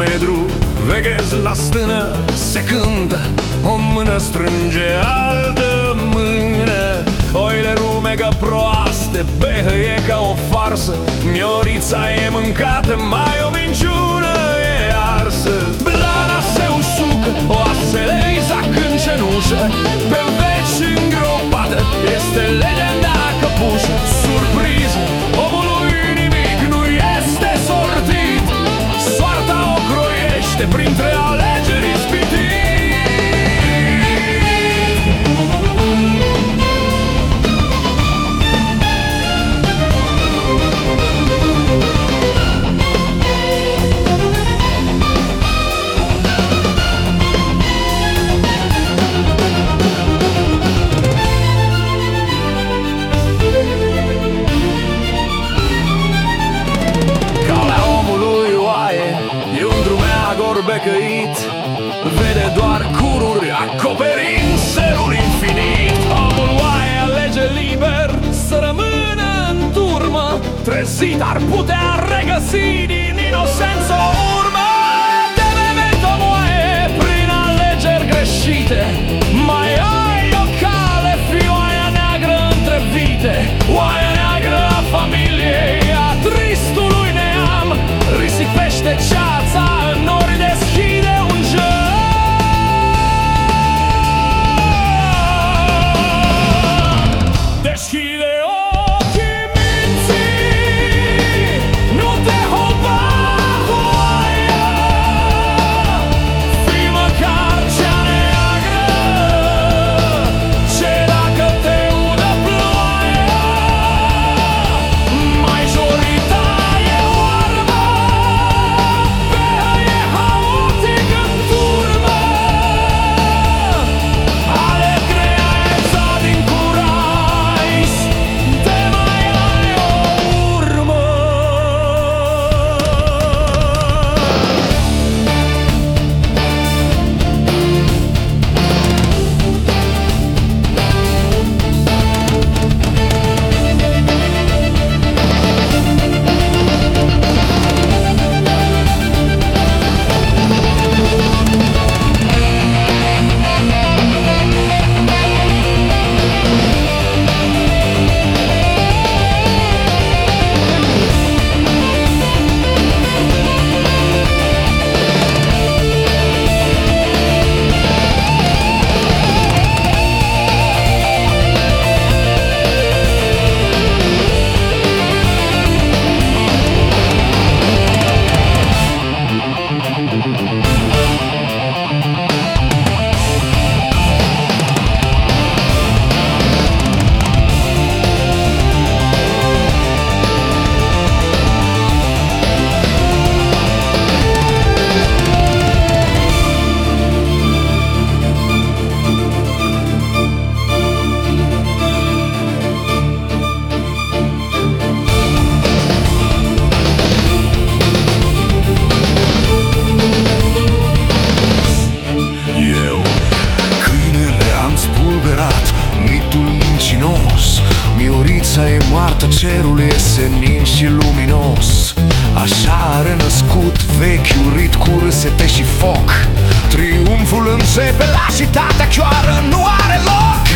metru Veghez la stână, se cântă. O mână strânge altă mână. Oile rumegă proaste Behăie ca o farsă. Miorița e mâncată, mai o minciună. Sitar, Putea, Regasini, Nino Senso, sincinos Miorița e moartă, cerul e senin și luminos. Așa a renăscut vechiul rit cu râsete și foc. Triumful începe, lașitatea chioară nu are loc.